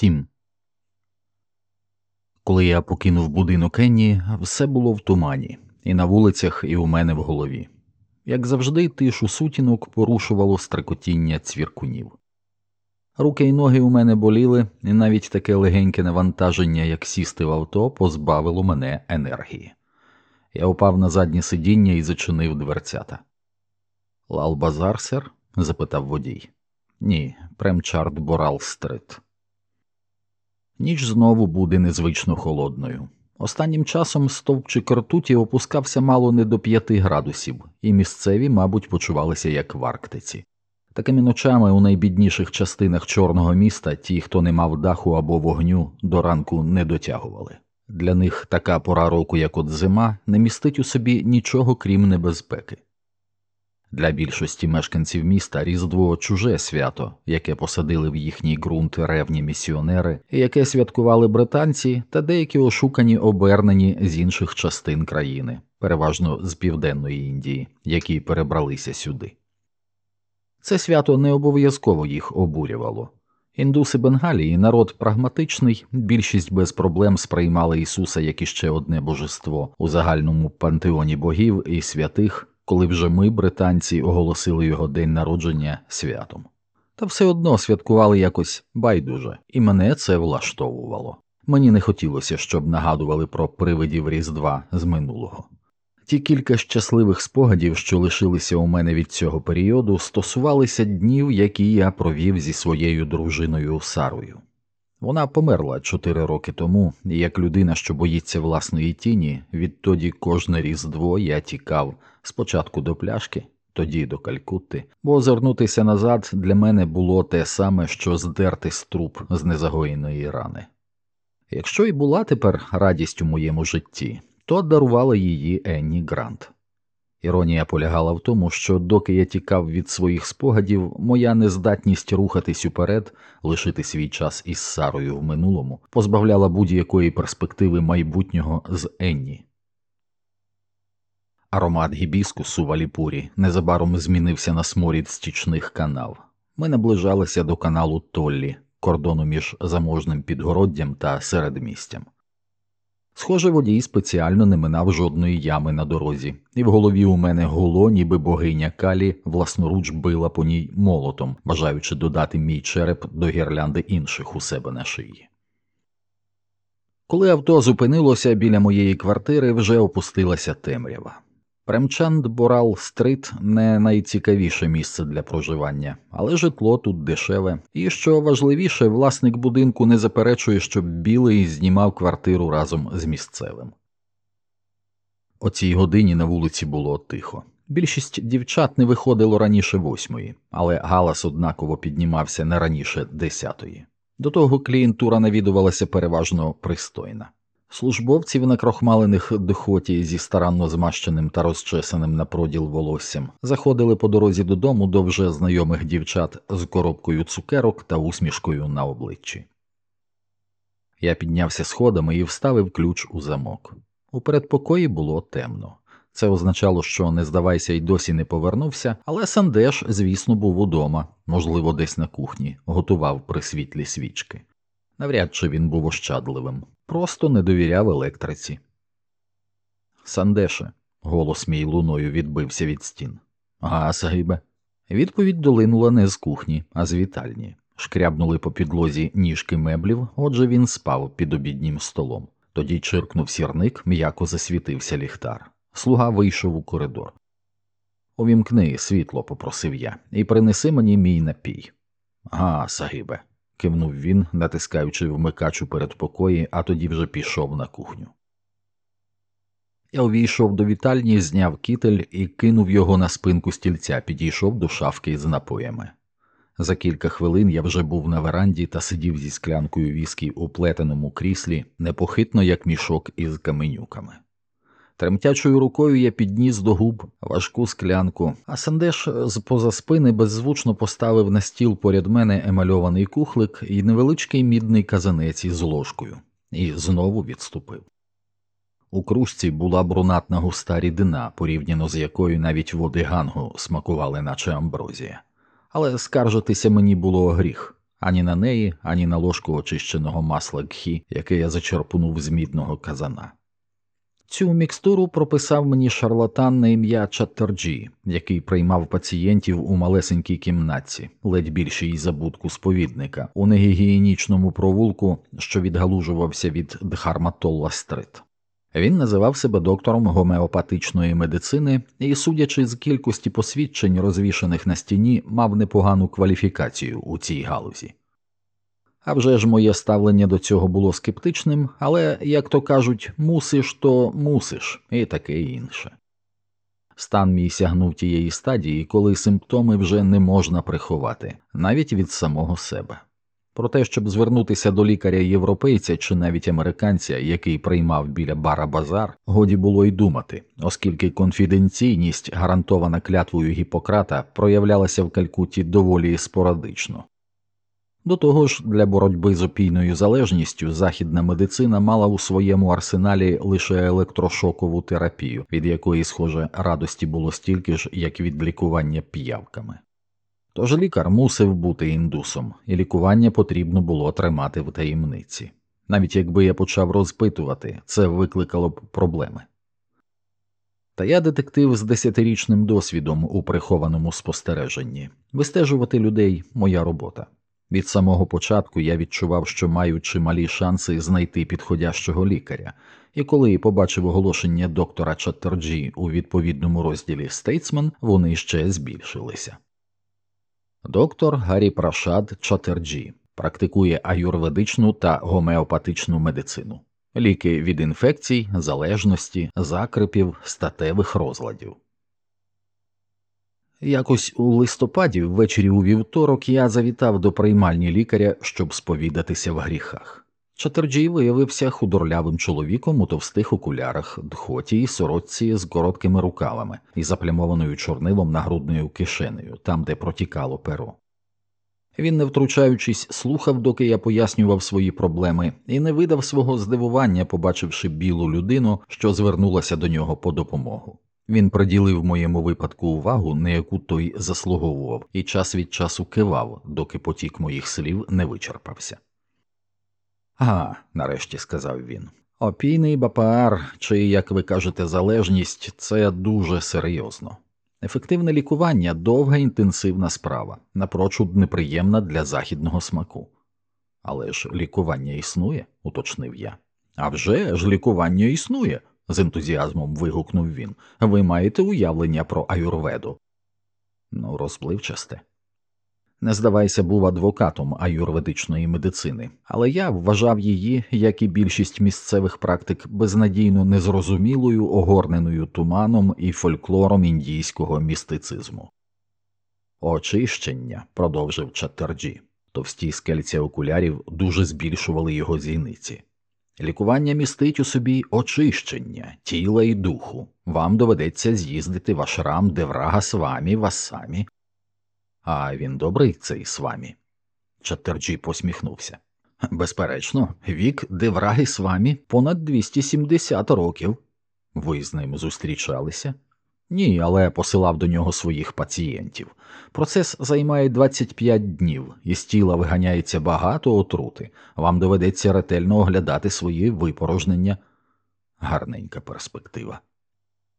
7. Коли я покинув будинок Енні, все було в тумані, і на вулицях, і у мене в голові. Як завжди, тишу сутінок порушувало стрекотіння цвіркунів. Руки й ноги у мене боліли, і навіть таке легеньке навантаження, як сісти в авто, позбавило мене енергії. Я упав на заднє сидіння і зачинив дверцята. Лал базар, сер? запитав водій. Ні, премчард Борал Стрит. Ніч знову буде незвично холодною. Останнім часом стовпчик ртуті опускався мало не до п'яти градусів, і місцеві, мабуть, почувалися як в Арктиці. Такими ночами у найбідніших частинах чорного міста ті, хто не мав даху або вогню, до ранку не дотягували. Для них така пора року, як от зима, не містить у собі нічого крім небезпеки. Для більшості мешканців міста Різдво чуже свято, яке посадили в їхній ґрунт ревні місіонери, яке святкували британці та деякі ошукані обернені з інших частин країни, переважно з південної Індії, які перебралися сюди. Це свято не обов'язково їх обурювало. Індуси Бенгалії народ прагматичний, більшість без проблем сприймали Ісуса як іще одне божество у загальному пантеоні богів і святих, коли вже ми, британці, оголосили його день народження святом. Та все одно святкували якось байдуже, і мене це влаштовувало. Мені не хотілося, щоб нагадували про привидів Різдва з минулого. Ті кілька щасливих спогадів, що лишилися у мене від цього періоду, стосувалися днів, які я провів зі своєю дружиною Сарою. Вона померла чотири роки тому, і як людина, що боїться власної тіні, відтоді кожне різдво я тікав спочатку до пляшки, тоді до Калькутти, бо озирнутися назад для мене було те саме, що здерти струп з незагоєної рани. Якщо і була тепер радість у моєму житті, то дарувала її Енні Грант. Іронія полягала в тому, що доки я тікав від своїх спогадів, моя нездатність рухатись уперед, лишити свій час із Сарою в минулому, позбавляла будь-якої перспективи майбутнього з Енні. Аромат гібіскусу в Аліпурі незабаром змінився на сморід стічних канав. Ми наближалися до каналу Толлі, кордону між заможним підгороддям та середмістям. Схоже, водій спеціально не минав жодної ями на дорозі, і в голові у мене гуло, ніби богиня Калі власноруч била по ній молотом, бажаючи додати мій череп до гірлянди інших у себе на шиї. Коли авто зупинилося біля моєї квартири, вже опустилася темрява. Премчанд Борал Стрит не найцікавіше місце для проживання, але житло тут дешеве, і що важливіше, власник будинку не заперечує, щоб білий знімав квартиру разом з місцевим. О цій годині на вулиці було тихо. Більшість дівчат не виходило раніше восьмої, але галас однаково піднімався не раніше десятої. До того клієнтура навідувалася переважно пристойна. Службовці в накрохмалених дихоті зі старанно змащеним та розчесаним на проділ волоссям заходили по дорозі додому до вже знайомих дівчат з коробкою цукерок та усмішкою на обличчі. Я піднявся сходами і вставив ключ у замок. У передпокої було темно. Це означало, що не здавайся й досі не повернувся, але Сандеш, звісно, був удома, можливо, десь на кухні, готував при світлі свічки. Навряд чи він був ощадливим, просто не довіряв електриці. Сандеше, голос мій луною відбився від стін. Га, Сагибе. Відповідь долинула не з кухні, а з вітальні. Шкрябнули по підлозі ніжки меблів, отже він спав під обіднім столом. Тоді чиркнув сірник, м'яко засвітився ліхтар. Слуга вийшов у коридор. Увімкни світло, попросив я, і принеси мені мій напій. Га, Сагибе кивнув він, натискаючи вмикач у передпокої, а тоді вже пішов на кухню. Я увійшов до вітальні, зняв кітель і кинув його на спинку стільця, підійшов до шафки з напоями. За кілька хвилин я вже був на веранді та сидів зі склянкою віскі у плетеному кріслі, непохитно як мішок із каменюками. Тремтячою рукою я підніс до губ важку склянку, а Сандеш з поза спини беззвучно поставив на стіл поряд мене емальований кухлик і невеличкий мідний казанець із ложкою, і знову відступив. У кружці була брунатна густа рідина, порівняно з якою навіть води гангу смакували, наче амброзія. Але скаржитися мені було гріх, ані на неї, ані на ложку очищеного масла гхі, яке я зачерпнув з мідного казана. Цю мікстуру прописав мені шарлатан на ім'я Чаттерджі, який приймав пацієнтів у малесенькій кімнатці, ледь більшій забудку сповідника, у негігієнічному провулку, що відгалужувався від Дхарматолла Стрит. Він називав себе доктором гомеопатичної медицини і, судячи з кількості посвідчень, розвішаних на стіні, мав непогану кваліфікацію у цій галузі. А вже ж моє ставлення до цього було скептичним, але, як то кажуть, мусиш, то мусиш, і таке інше. Стан мій сягнув тієї стадії, коли симптоми вже не можна приховати, навіть від самого себе. Про те, щоб звернутися до лікаря європейця чи навіть американця, який приймав біля бара базар, годі було й думати, оскільки конфіденційність, гарантована клятвою Гіппократа, проявлялася в Калькутті доволі спорадично. До того ж, для боротьби з опійною залежністю західна медицина мала у своєму арсеналі лише електрошокову терапію, від якої, схоже, радості було стільки ж, як від лікування п'явками. Тож лікар мусив бути індусом, і лікування потрібно було тримати в таємниці. Навіть якби я почав розпитувати, це викликало б проблеми. Та я детектив з десятирічним досвідом у прихованому спостереженні вистежувати людей моя робота. Від самого початку я відчував, що маю чималі шанси знайти підходящого лікаря, і коли побачив оголошення доктора Чаттерджі у відповідному розділі Стейтсмен, вони ще збільшилися. Доктор Гаррі Прашад Чатерджі практикує аюрведичну та гомеопатичну медицину, ліки від інфекцій, залежності, закрепів, статевих розладів. Якось у листопаді, ввечері у вівторок, я завітав до приймальні лікаря, щоб сповідатися в гріхах. Чатерджій виявився худорлявим чоловіком у товстих окулярах, дхоті й сорочці з короткими рукавами і заплямованою чорнилом нагрудною кишенею, там, де протікало перо. Він, не втручаючись, слухав, доки я пояснював свої проблеми, і не видав свого здивування, побачивши білу людину, що звернулася до нього по допомогу. Він приділив моєму випадку увагу, на яку той заслуговував, і час від часу кивав, доки потік моїх слів не вичерпався. А, нарешті сказав він. Опійний бапаар, чи, як ви кажете, залежність це дуже серйозно. Ефективне лікування довга інтенсивна справа, напрочуд неприємна для західного смаку. Але ж лікування існує, уточнив я. «А вже ж лікування існує, з ентузіазмом вигукнув він. Ви маєте уявлення про аюрведу? Ну, розпливчасте. Не здавайся, був адвокатом аюрведичної медицини, але я вважав її, як і більшість місцевих практик, безнадійно незрозумілою, огорненою туманом і фольклором індійського містицизму. Очищення, продовжив Чаттерджі. Товсті скельця окулярів дуже збільшували його зіниці. Лікування містить у собі очищення тіла і духу. Вам доведеться з'їздити в ашрам Деврага вас самі, А він добрий цей свамі. Чаттерджі посміхнувся. Безперечно, вік Девраги Свамі понад 270 років. Ви з ним зустрічалися? Ні, але посилав до нього своїх пацієнтів. Процес займає 25 днів, із тіла виганяється багато отрути, вам доведеться ретельно оглядати свої випорожнення. Гарненька перспектива.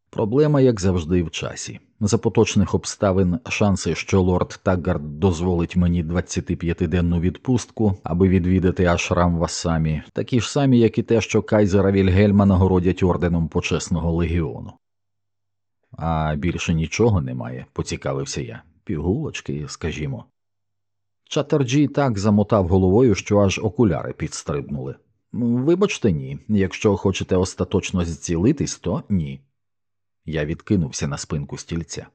Проблема, як завжди, в часі. За поточних обставин шанси, що лорд Таггард дозволить мені 25-денну відпустку, аби відвідати ашрам Васамі, такі ж самі, як і те, що Кайзера Вільгельма нагородять орденом почесного легіону. А більше нічого немає, поцікавився я. Пігулочки, скажімо. Чатерджі так замотав головою, що аж окуляри підстрибнули. Вибачте, ні, якщо хочете остаточно зцілитись, то ні. Я відкинувся на спинку стільця.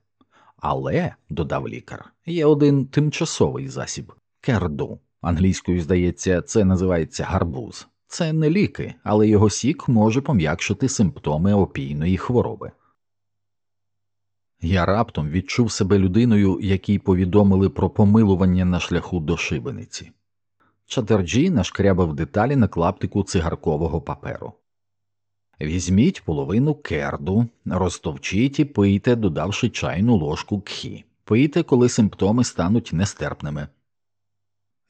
Але, додав лікар, є один тимчасовий засіб керду. Англійською, здається, це називається гарбуз. Це не ліки, але його сік може пом'якшити симптоми опійної хвороби. Я раптом відчув себе людиною, якій повідомили про помилування на шляху до шибениці. Чатерджі нашкрябав деталі на клаптику цигаркового паперу. Візьміть половину керду, розтовчіть і пийте, додавши чайну ложку гхі. Пийте, коли симптоми стануть нестерпними.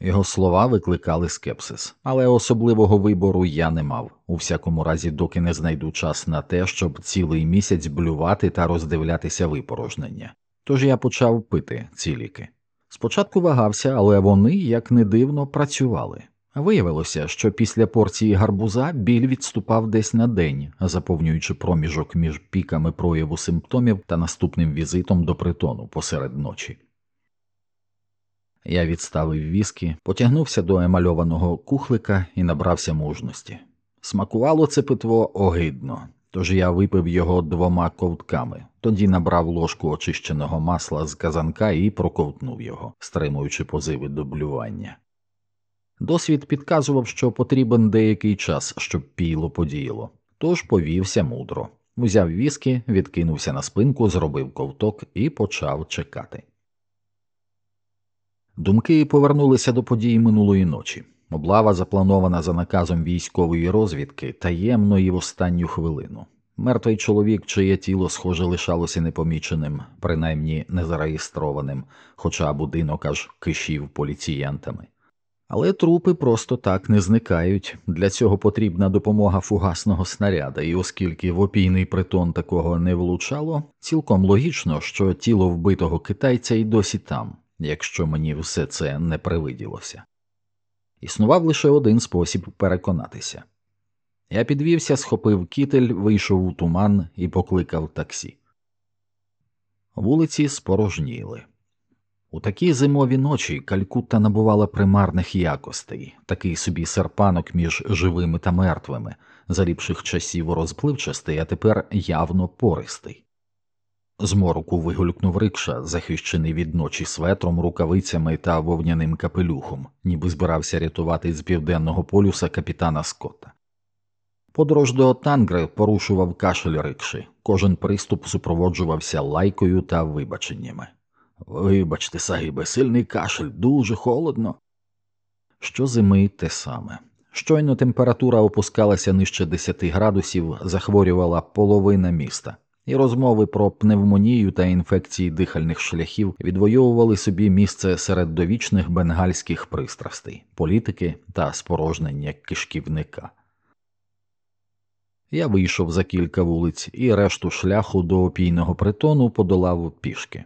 Його слова викликали скепсис, але особливого вибору я не мав, у всякому разі, доки не знайду час на те, щоб цілий місяць блювати та роздивлятися випорожнення. Тож я почав пити ці ліки. Спочатку вагався, але вони, як не дивно, працювали. Виявилося, що після порції гарбуза біль відступав десь на день, заповнюючи проміжок між піками прояву симптомів та наступним візитом до притону посеред ночі. Я відставив віскі, потягнувся до емальованого кухлика і набрався мужності. Смакувало це питво огидно, тож я випив його двома ковтками, тоді набрав ложку очищеного масла з казанка і проковтнув його, стримуючи позиви до блювання. Досвід підказував, що потрібен деякий час, щоб піло подіяло, тож повівся мудро. Узяв віскі, відкинувся на спинку, зробив ковток і почав чекати. Думки повернулися до подій минулої ночі. Облава запланована за наказом військової розвідки таємно і в останню хвилину. Мертвий чоловік, чиє тіло, схоже, лишалося непоміченим, принаймні незареєстрованим, хоча будинок аж кишів поліціянтами. Але трупи просто так не зникають. Для цього потрібна допомога фугасного снаряда, і оскільки в опійний притон такого не влучало, цілком логічно, що тіло вбитого китайця й досі там, якщо мені все це не привиділося. Існував лише один спосіб переконатися. Я підвівся, схопив кітель, вийшов у туман і покликав таксі. Вулиці спорожніли. У такі зимові ночі Калькутта набувала примарних якостей, такий собі серпанок між живими та мертвими, за ліпших часів розпливчастий, а тепер явно пористий. З мороку вигулькнув рикша, захищений від ночі светром, рукавицями та вовняним капелюхом, ніби збирався рятувати з південного полюса капітана Скотта. Подорож до Тангри порушував кашель рикши, кожен приступ супроводжувався лайкою та вибаченнями. Вибачте, сагибе, сильний кашель, дуже холодно. Щозими те саме. Щойно температура опускалася нижче 10 градусів, захворювала половина міста, і розмови про пневмонію та інфекції дихальних шляхів відвоювали собі місце серед довічних бенгальських пристрастей, політики та спорожнення кишківника. Я вийшов за кілька вулиць і решту шляху до опійного притону подолав пішки.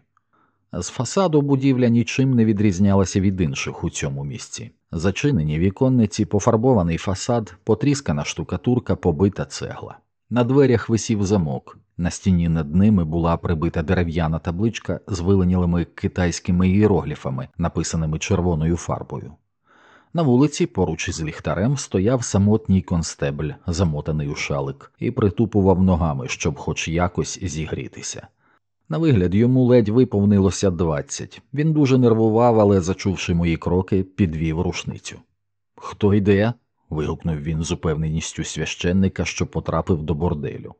З фасаду будівля нічим не відрізнялася від інших у цьому місці. Зачинені віконниці, пофарбований фасад, потріскана штукатурка, побита цегла. На дверях висів замок, на стіні над ними була прибита дерев'яна табличка з виленілими китайськими іерогліфами, написаними червоною фарбою. На вулиці, поруч із ліхтарем, стояв самотній констебль, замотаний у шалик, і притупував ногами, щоб хоч якось зігрітися. На вигляд йому ледь виповнилося двадцять. Він дуже нервував, але, зачувши мої кроки, підвів рушницю. Хто йде? вигукнув він з упевненістю священника, що потрапив до борделю.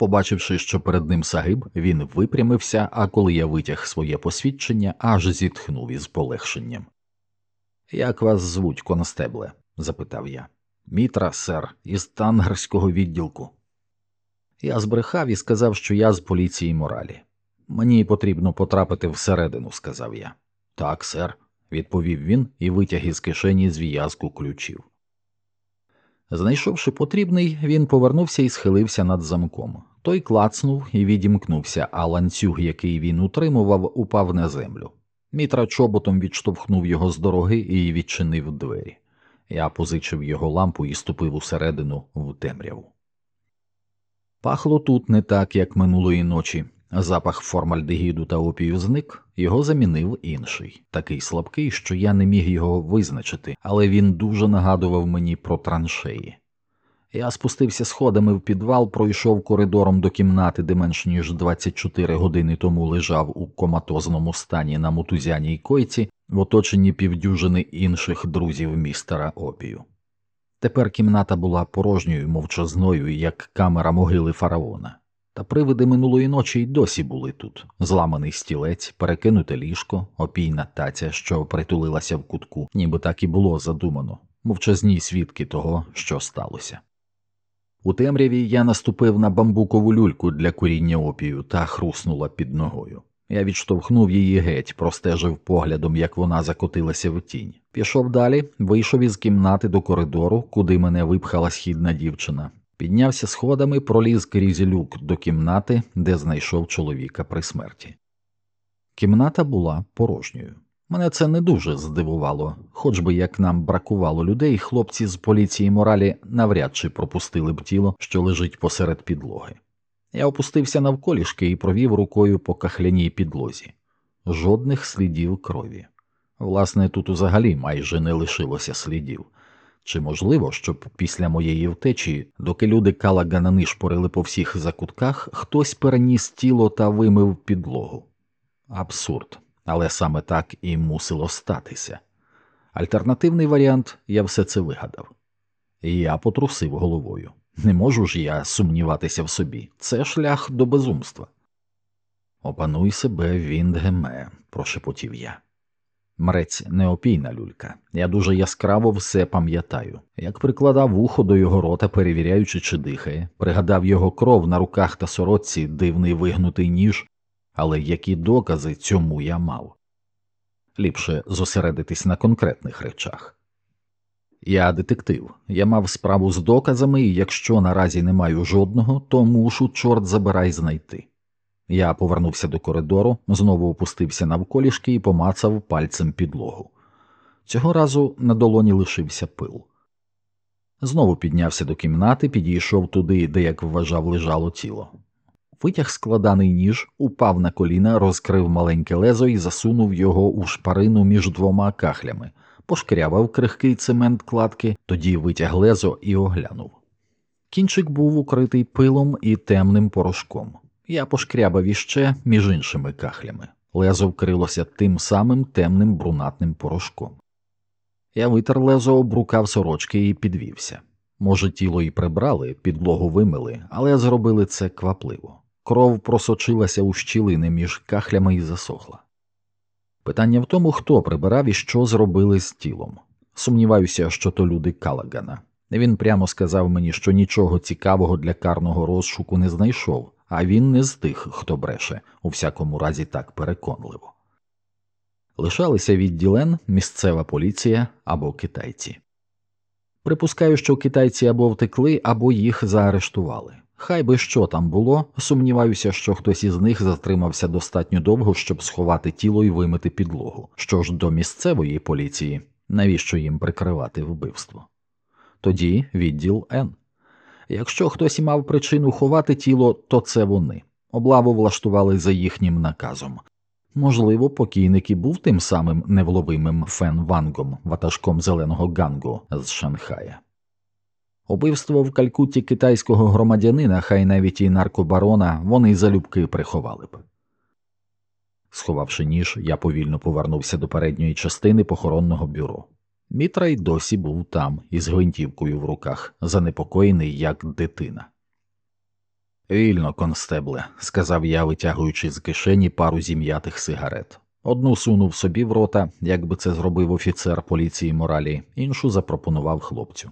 Побачивши, що перед ним сагиб, він випрямився, а коли я витяг своє посвідчення, аж зітхнув із полегшенням. Як вас звуть, констебле? запитав я. Мітра, сер, із тангарського відділку. Я збрехав і сказав, що я з поліції моралі. Мені потрібно потрапити всередину, сказав я. Так, сер, відповів він і витяг із кишені зв'язку ключів. Знайшовши потрібний, він повернувся і схилився над замком. Той клацнув і відімкнувся, а ланцюг, який він утримував, упав на землю. Мітра чоботом відштовхнув його з дороги і відчинив двері. Я позичив його лампу і ступив усередину в темряву. Пахло тут не так, як минулої ночі. Запах формальдегіду та опію зник, його замінив інший, такий слабкий, що я не міг його визначити, але він дуже нагадував мені про траншеї. Я спустився сходами в підвал, пройшов коридором до кімнати, де менш ніж 24 години тому лежав у коматозному стані на мутузяній койці, в оточенні півдюжини інших друзів містера опію. Тепер кімната була порожньою мовчазною, як камера могили фараона. Та привиди минулої ночі й досі були тут зламаний стілець, перекинуте ліжко, опійна таця, що притулилася в кутку, ніби так і було задумано, мовчазні свідки того, що сталося. У темряві я наступив на бамбукову люльку для куріння опію та хруснула під ногою. Я відштовхнув її геть, простежив поглядом, як вона закотилася в тінь. Пішов далі, вийшов із кімнати до коридору, куди мене випхала східна дівчина. Піднявся сходами, проліз крізь люк до кімнати, де знайшов чоловіка при смерті. Кімната була порожньою. Мене це не дуже здивувало, хоч би як нам бракувало людей, хлопці з поліції моралі навряд чи пропустили б тіло, що лежить посеред підлоги. Я опустився навколішки і провів рукою по кахляній підлозі. Жодних слідів крові. Власне, тут взагалі майже не лишилося слідів. Чи можливо, щоб після моєї втечі, доки люди Калагана нишпорили по всіх закутках, хтось переніс тіло та вимив підлогу? Абсурд, але саме так і мусило статися. Альтернативний варіант я все це вигадав. І я потрусив головою. Не можу ж я сумніватися в собі. Це шлях до безумства. Опануй себе, Віндгеме, прошепотів я. Мрець неопійна люлька. Я дуже яскраво все пам'ятаю. Як прикладав вухо до його рота, перевіряючи, чи дихає, пригадав його кров на руках та сорочці, дивний вигнутий ніж, але які докази цьому я мав. Ліпше зосередитись на конкретних речах. Я детектив, я мав справу з доказами, і якщо наразі не маю жодного, то мушу, чорт забирай знайти. Я повернувся до коридору, знову опустився навколішки і помацав пальцем підлогу. Цього разу на долоні лишився пил. Знову піднявся до кімнати, підійшов туди, де, як вважав, лежало тіло. Витяг складаний ніж, упав на коліна, розкрив маленьке лезо і засунув його у шпарину між двома кахлями, пошкрявав крихкий цемент кладки, тоді витяг лезо і оглянув. Кінчик був укритий пилом і темним порошком. Я пошкрябав іще між іншими кахлями. Лезо вкрилося тим самим темним брунатним порошком. Я витер лезо, обрукав сорочки і підвівся. Може, тіло і прибрали, підлогу вимили, але зробили це квапливо. Кров просочилася у щілини між кахлями і засохла. Питання в тому, хто прибирав і що зробили з тілом. Сумніваюся, що то люди Калагана. Він прямо сказав мені, що нічого цікавого для карного розшуку не знайшов, а він не з тих, хто бреше, у всякому разі так переконливо. Лишалися відділен місцева поліція або китайці. Припускаю, що китайці або втекли, або їх заарештували. Хай би що там було, сумніваюся, що хтось із них затримався достатньо довго, щоб сховати тіло і вимити підлогу. Що ж до місцевої поліції, навіщо їм прикривати вбивство? Тоді відділ Н. Якщо хтось і мав причину ховати тіло, то це вони. Облаву влаштували за їхнім наказом. Можливо, покійник і був тим самим невловимим Фен Вангом, ватажком зеленого гангу з Шанхая. Убивство в Калькутті китайського громадянина, хай навіть і наркобарона, вони залюбки приховали б. Сховавши ніж, я повільно повернувся до передньої частини похоронного бюро. Мітрай досі був там із гвинтівкою в руках, занепокоєний, як дитина. Вільно, констебле, сказав я, витягуючи з кишені пару зім'ятих сигарет. Одну сунув собі в рота, як би це зробив офіцер поліції моралі, іншу запропонував хлопцю.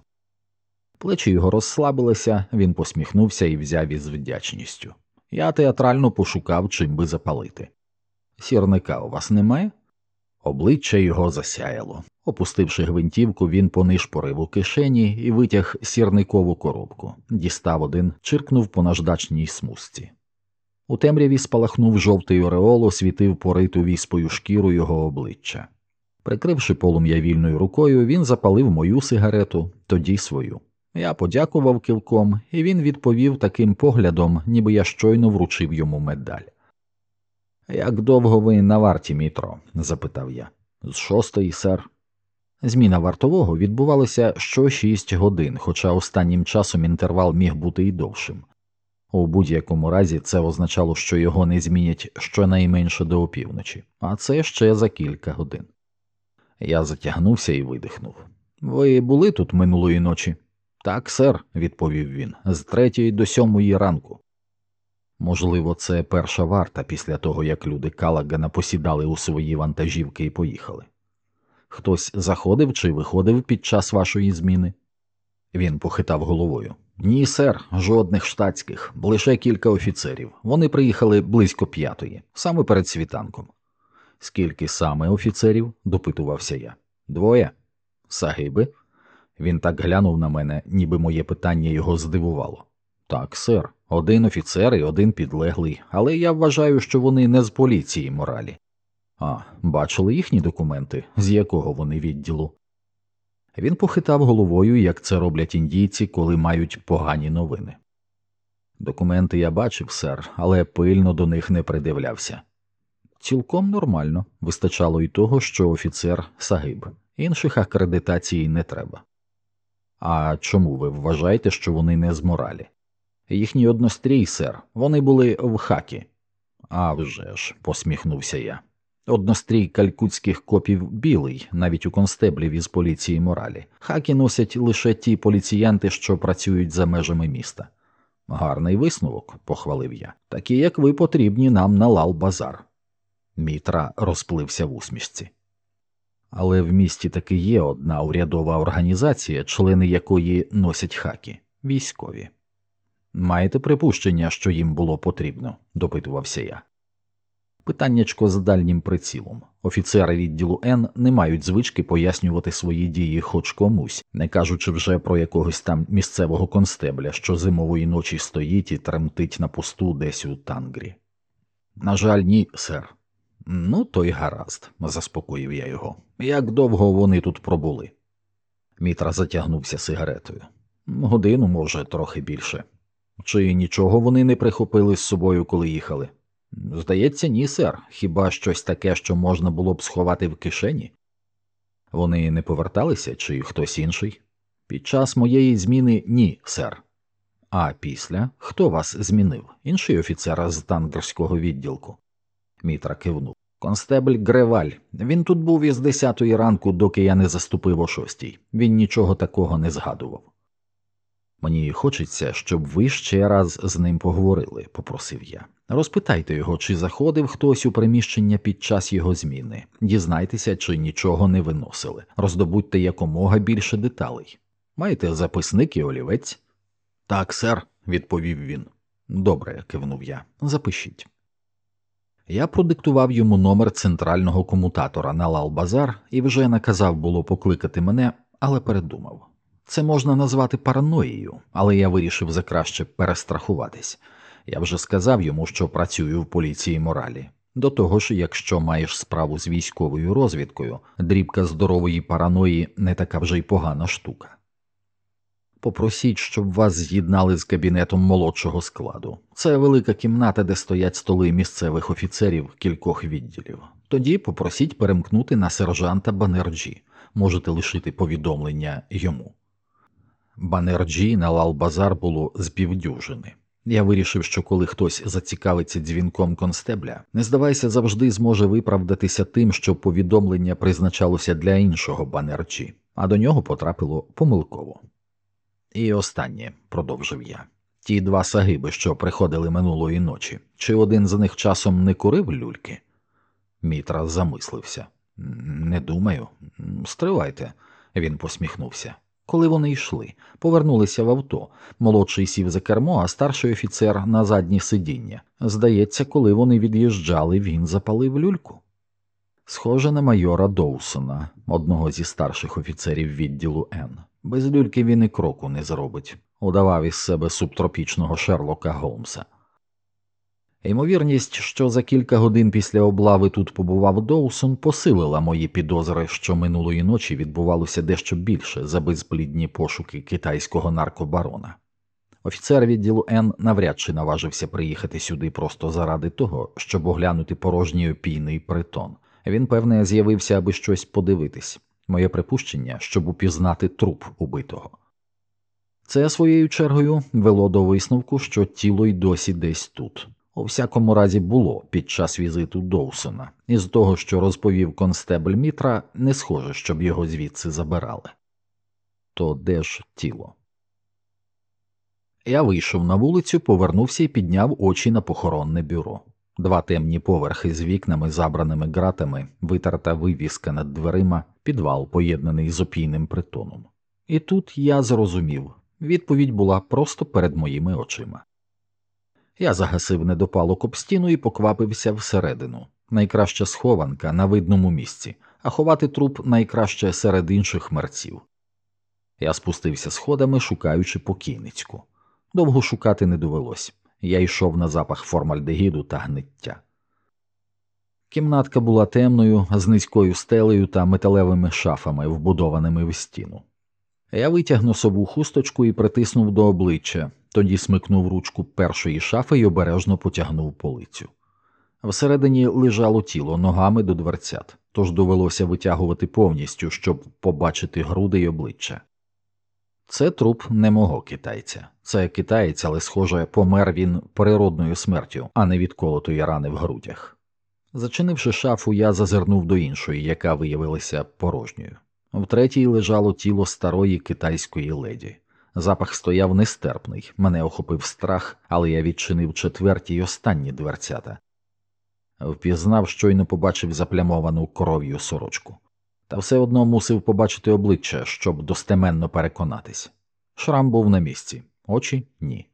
Плечі його розслабилися, він посміхнувся і взяв із вдячністю. Я театрально пошукав, чим би запалити. Сірника у вас немає? Обличчя його засяяло. Опустивши гвинтівку, він понишпорив у кишені і витяг сірникову коробку, дістав один, чиркнув по наждачній смузці. У темряві спалахнув жовтий ореол, освітив пориту віспою шкіру його обличчя. Прикривши полум'я вільною рукою, він запалив мою сигарету, тоді свою. Я подякував кілком, і він відповів таким поглядом, ніби я щойно вручив йому медаль. Як довго ви на варті, мітро? запитав я. З шостої, сер. Зміна вартового відбувалася що шість годин, хоча останнім часом інтервал міг бути і довшим. У будь-якому разі це означало, що його не змінять щонайменше до опівночі, а це ще за кілька годин. Я затягнувся і видихнув. Ви були тут минулої ночі? Так, сер, відповів він, з третьої до сьомої ранку. Можливо, це перша варта після того, як люди Калагана посідали у свої вантажівки і поїхали. Хтось заходив чи виходив під час вашої зміни? Він похитав головою. Ні, сер, жодних штатських, лише кілька офіцерів. Вони приїхали близько п'ятої, саме перед світанком. Скільки саме офіцерів? допитувався я. Двоє. Сагиби? Він так глянув на мене, ніби моє питання його здивувало. Так, сер, один офіцер і один підлеглий, але я вважаю, що вони не з поліції моралі. А, бачили їхні документи, з якого вони відділу? Він похитав головою, як це роблять індійці, коли мають погані новини. Документи я бачив, сер, але пильно до них не придивлявся. Цілком нормально, вистачало й того, що офіцер сагиб, інших акредитацій не треба. А чому ви вважаєте, що вони не з моралі? Їхній однострій, сер, вони були в хакі. «А вже ж», – посміхнувся я. Однострій калькутських копів білий, навіть у констеблів із поліції моралі. Хаки носять лише ті поліціянти, що працюють за межами міста. Гарний висновок, похвалив я, такі, як ви, потрібні нам на лал базар. Мітра розплився в усмішці. Але в місті таки є одна урядова організація, члени якої носять хаки військові. Маєте припущення, що їм було потрібно? допитувався я. Питаннячко з дальнім прицілом. Офіцери відділу Н не мають звички пояснювати свої дії хоч комусь, не кажучи вже про якогось там місцевого констебля, що зимової ночі стоїть і тремтить на посту десь у тангрі. На жаль, ні, сер. Ну, то й гаразд, заспокоїв я його. Як довго вони тут пробули? Мітра затягнувся сигаретою. Годину, може, трохи більше. Чи нічого вони не прихопили з собою, коли їхали? Здається, ні, сер, хіба щось таке, що можна було б сховати в кишені? Вони не поверталися, чи хтось інший? Під час моєї зміни ні, сер. А після хто вас змінив? Інший офіцер з тангерського відділку? Мітра кивнув. Констебль Греваль. Він тут був із десятої ранку, доки я не заступив о шостій. Він нічого такого не згадував. Мені хочеться, щоб ви ще раз з ним поговорили, попросив я. Розпитайте його, чи заходив хтось у приміщення під час його зміни, дізнайтеся, чи нічого не виносили, роздобудьте якомога більше деталей. Маєте записник і олівець? Так, сер, відповів він. Добре, кивнув я. Запишіть. Я продиктував йому номер центрального комутатора на Лалбазар і вже наказав було покликати мене, але передумав. Це можна назвати параноєю, але я вирішив закраще перестрахуватись. Я вже сказав йому, що працюю в поліції моралі. До того ж, якщо маєш справу з військовою розвідкою, дрібка здорової параної не така вже й погана штука. Попросіть, щоб вас з'єднали з кабінетом молодшого складу. Це велика кімната, де стоять столи місцевих офіцерів кількох відділів. Тоді попросіть перемкнути на сержанта Банерджі, можете лишити повідомлення йому. Банерджі на Лалбазар було з півдюжини. Я вирішив, що коли хтось зацікавиться дзвінком констебля, Не-Здавайся завжди зможе виправдатися тим, що повідомлення призначалося для іншого Банерджі, а до нього потрапило помилково. І останнє, продовжив я. Ті два сагиби, що приходили минулої ночі, чи один з них часом не курив люльки? Мітра замислився. Не думаю. Стривайте, він посміхнувся. Коли вони йшли, повернулися в авто. Молодший сів за кермо, а старший офіцер на заднє сидіння. Здається, коли вони від'їжджали, він запалив люльку. Схоже на майора Доусона, одного зі старших офіцерів відділу Н. Без люльки він і кроку не зробить, удавав із себе субтропічного Шерлока Голмса. Ймовірність, що за кілька годин після облави тут побував Доусон, посилила мої підозри, що минулої ночі відбувалося дещо більше за безплідні пошуки китайського наркобарона. Офіцер відділу Н навряд чи наважився приїхати сюди просто заради того, щоб оглянути порожній опійний притон. Він, певне, з'явився, аби щось подивитись. Моє припущення, щоб упізнати труп убитого. Це своєю чергою вело до висновку, що тіло й досі десь тут. У всякому разі було під час візиту Доусона, і з того, що розповів констебль Мітра, не схоже, щоб його звідси забирали. То де ж тіло? Я вийшов на вулицю, повернувся і підняв очі на похоронне бюро. Два темні поверхи з вікнами, забраними ґратами, витерта вивіска над дверима, підвал, поєднаний з опійним притоном. І тут я зрозумів відповідь була просто перед моїми очима. Я загасив недопалок об стіну і поквапився всередину. Найкраща схованка на видному місці, а ховати труп найкраще серед інших мерців. Я спустився сходами, шукаючи покійницьку. Довго шукати не довелось. Я йшов на запах формальдегіду та гниття. Кімнатка була темною, з низькою стелею та металевими шафами, вбудованими в стіну. Я витяг носову хусточку і притиснув до обличчя, тоді смикнув ручку першої шафи і обережно потягнув полицю. Всередині лежало тіло ногами до дверцят, тож довелося витягувати повністю, щоб побачити груди й обличчя. Це труп не мого китайця. Це китаєць, але, схоже, помер він природною смертю, а не від колотої рани в грудях. Зачинивши шафу, я зазирнув до іншої, яка виявилася порожньою. В третій лежало тіло старої китайської леді. Запах стояв нестерпний, мене охопив страх, але я відчинив четверті й останні дверцята. Впізнав, щойно побачив заплямовану кров'ю сорочку, та все одно мусив побачити обличчя, щоб достеменно переконатись. Шрам був на місці, очі ні.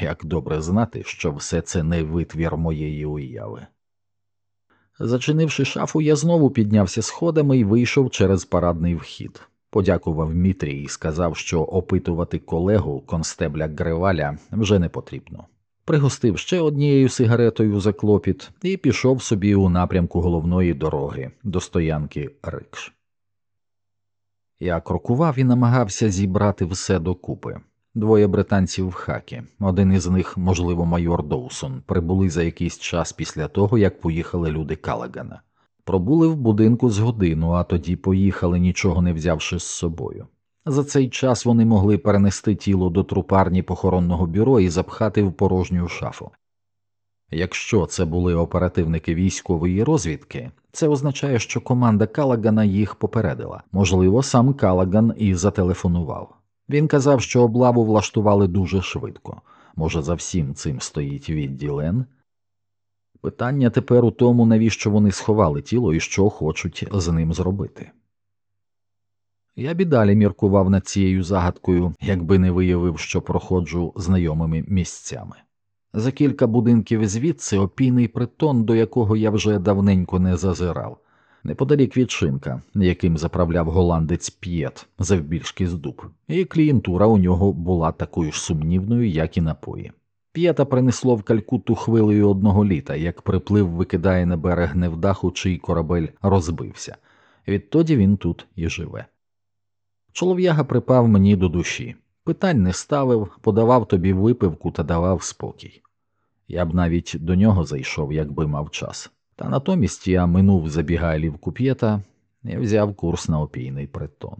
Як добре знати, що все це не витвір моєї уяви. Зачинивши шафу, я знову піднявся сходами і вийшов через парадний вхід. Подякував Мітрі і сказав, що опитувати колегу констебля Греваля вже не потрібно. Пригостив ще однією сигаретою за клопіт і пішов собі у напрямку головної дороги до стоянки Рикш. Я крокував і намагався зібрати все докупи. Двоє британців в хакі, один із них, можливо, майор Доусон, прибули за якийсь час після того, як поїхали люди Калагана. Пробули в будинку з годину, а тоді поїхали, нічого не взявши з собою. За цей час вони могли перенести тіло до трупарні похоронного бюро і запхати в порожню шафу. Якщо це були оперативники військової розвідки, це означає, що команда Калагана їх попередила. Можливо, сам Калаган і зателефонував. Він казав, що облаву влаштували дуже швидко. Може, за всім цим стоїть відділ Н? Питання тепер у тому, навіщо вони сховали тіло і що хочуть з ним зробити. Я б і далі міркував над цією загадкою, якби не виявив, що проходжу знайомими місцями. За кілька будинків звідси опійний притон, до якого я вже давненько не зазирав, неподалік від шинка, яким заправляв голландець п'єт завбільшки з дуб, і клієнтура у нього була такою ж сумнівною, як і напої. П'єта принесло в калькуту хвилею одного літа, як приплив викидає на берег невдаху, чий корабель розбився. Відтоді він тут і живе. Чолов'яга припав мені до душі, питань не ставив, подавав тобі випивку та давав спокій. Я б навіть до нього зайшов, якби мав час. Та натомість я минув забігайлів куп'єта і взяв курс на опійний притон.